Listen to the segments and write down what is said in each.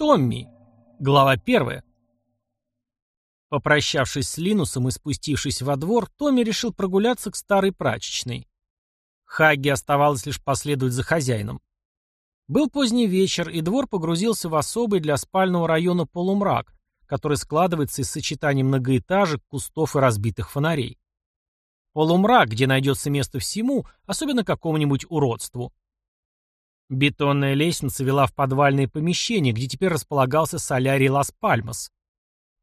Томми. Глава первая. Попрощавшись с Линусом и спустившись во двор, Томми решил прогуляться к старой прачечной. Хагги оставалось лишь последовать за хозяином. Был поздний вечер, и двор погрузился в особый для спального района полумрак, который складывается из сочетания многоэтажек, кустов и разбитых фонарей. Полумрак, где найдется место всему, особенно какому-нибудь уродству. Бетонная лестница вела в подвальное помещение, где теперь располагался солярий Лас-Пальмас.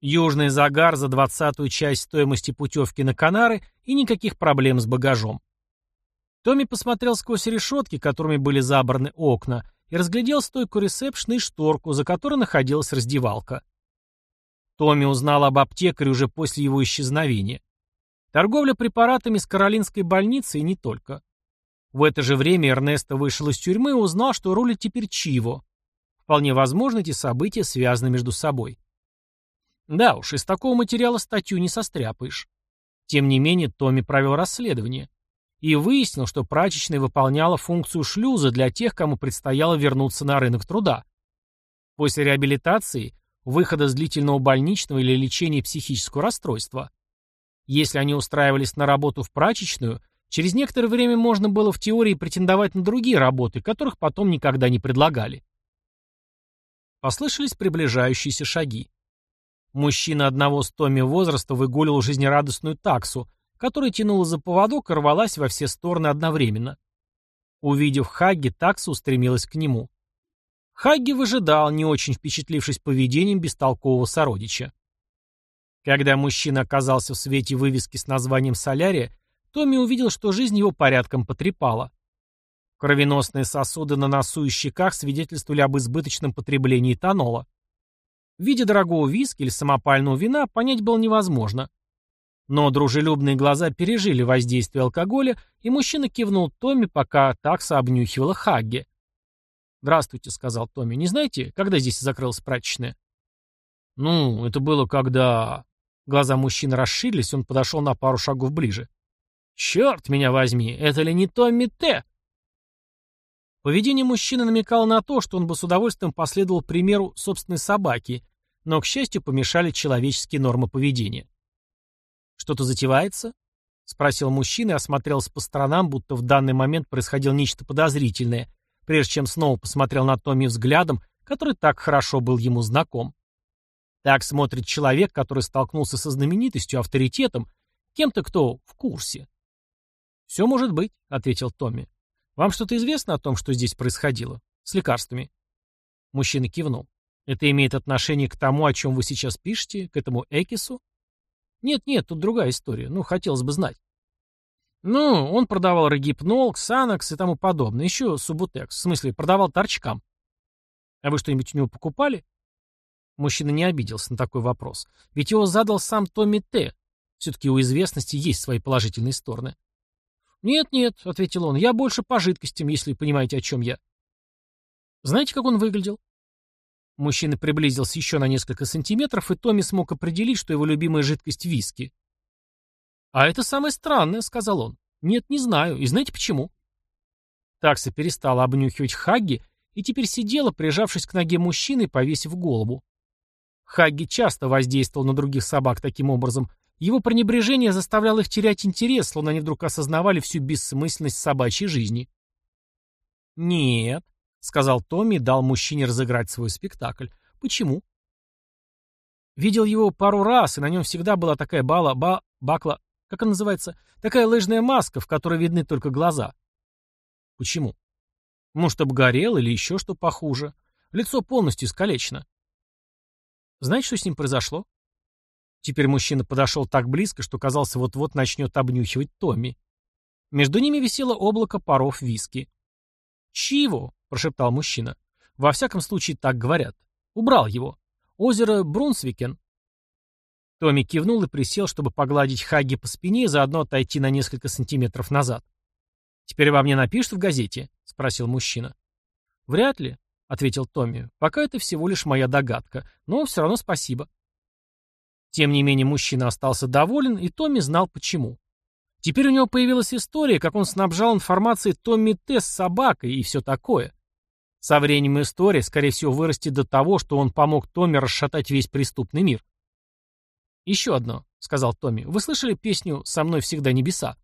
Южный загар за двадцатую часть стоимости путевки на Канары и никаких проблем с багажом. Томми посмотрел сквозь решетки, которыми были забраны окна, и разглядел стойку ресепшна и шторку, за которой находилась раздевалка. Томми узнал об аптекаре уже после его исчезновения. Торговля препаратами с Каролинской больницы и не только. В это же время Эрнесто вышел из тюрьмы и узнал, что рулит теперь Чиво. Вполне возможно, эти события связаны между собой. Да уж, из такого материала статью не состряпаешь. Тем не менее, Томми провел расследование и выяснил, что прачечная выполняла функцию шлюза для тех, кому предстояло вернуться на рынок труда. После реабилитации, выхода с длительного больничного или лечения психического расстройства. Если они устраивались на работу в прачечную, через некоторое время можно было в теории претендовать на другие работы, которых потом никогда не предлагали. Послышались приближающиеся шаги. Мужчина одного с Томми возраста выгуливал жизнерадостную таксу, которая тянула за поводок и рвалась во все стороны одновременно. Увидев Хагги, такса устремилась к нему. Хагги выжидал, не очень впечатлившись поведением бестолкового сородича. Когда мужчина оказался в свете вывески с названием «Солярия», Томми увидел, что жизнь его порядком потрепала. Кровеносные сосуды на носу и щеках свидетельствовали об избыточном потреблении этанола. В виде дорогого виски или самопального вина понять было невозможно. Но дружелюбные глаза пережили воздействие алкоголя, и мужчина кивнул Томми, пока такса обнюхивала Хагге. «Здравствуйте», — сказал Томми. «Не знаете, когда здесь закрылась прачечная?» «Ну, это было когда...» Глаза мужчины расширились, он подошел на пару шагов ближе. «Черт меня возьми, это ли не Томми Т?» Поведение мужчины намекало на то, что он бы с удовольствием последовал примеру собственной собаки, но, к счастью, помешали человеческие нормы поведения. «Что-то затевается?» — спросил мужчина и осмотрелся по сторонам, будто в данный момент происходило нечто подозрительное, прежде чем снова посмотрел на Томми взглядом, который так хорошо был ему знаком. Так смотрит человек, который столкнулся со знаменитостью, авторитетом, кем-то, кто в курсе. «Все может быть», — ответил Томми. «Вам что-то известно о том, что здесь происходило? С лекарствами?» Мужчина кивнул. «Это имеет отношение к тому, о чем вы сейчас пишете, к этому Экису?» Нет-нет, тут другая история. Ну, хотелось бы знать. Ну, он продавал регипнол, ксанакс и тому подобное. Еще субутекс. В смысле, продавал торчкам. А вы что-нибудь у него покупали? Мужчина не обиделся на такой вопрос. Ведь его задал сам Томми Т. Все-таки у известности есть свои положительные стороны. «Нет-нет», — ответил он, — «я больше по жидкостям, если понимаете, о чем я». Знаете, как он выглядел? Мужчина приблизился еще на несколько сантиметров, и Томми смог определить, что его любимая жидкость — виски. «А это самое странное», — сказал он. «Нет, не знаю. И знаете почему?» Такса перестала обнюхивать Хагги и теперь сидела, прижавшись к ноге мужчины повесив голову. Хагги часто воздействовал на других собак таким образом. Его пренебрежение заставляло их терять интерес, словно они вдруг осознавали всю бессмысленность собачьей жизни. «Нет», — сказал Томми и дал мужчине разыграть свой спектакль. «Почему?» Видел его пару раз, и на нем всегда была такая бала, ба, бакла, как она называется, такая лыжная маска, в которой видны только глаза. Почему? Может, обгорел или еще что похуже. Лицо полностью искалечено. Знаете, что с ним произошло? Теперь мужчина подошел так близко, что казался вот-вот начнет обнюхивать Томми. Между ними висело облако паров виски. «Чиво!» — прошептал мужчина. «Во всяком случае, так говорят. Убрал его. Озеро Брунсвикен». Томми кивнул и присел, чтобы погладить Хаги по спине и заодно отойти на несколько сантиметров назад. «Теперь во мне напишут в газете?» — спросил мужчина. «Вряд ли», — ответил Томми. «Пока это всего лишь моя догадка, но все равно спасибо». Тем не менее, мужчина остался доволен, и Томми знал почему. Теперь у него появилась история, как он снабжал информацией Томми Т с собакой и все такое. Со временем история, скорее всего, вырастет до того, что он помог Томми расшатать весь преступный мир. «Еще одно», — сказал Томми. «Вы слышали песню «Со мной всегда небеса»?»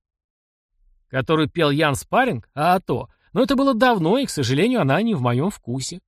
«Которую пел Ян Спаринг? А то. Но это было давно, и, к сожалению, она не в моем вкусе.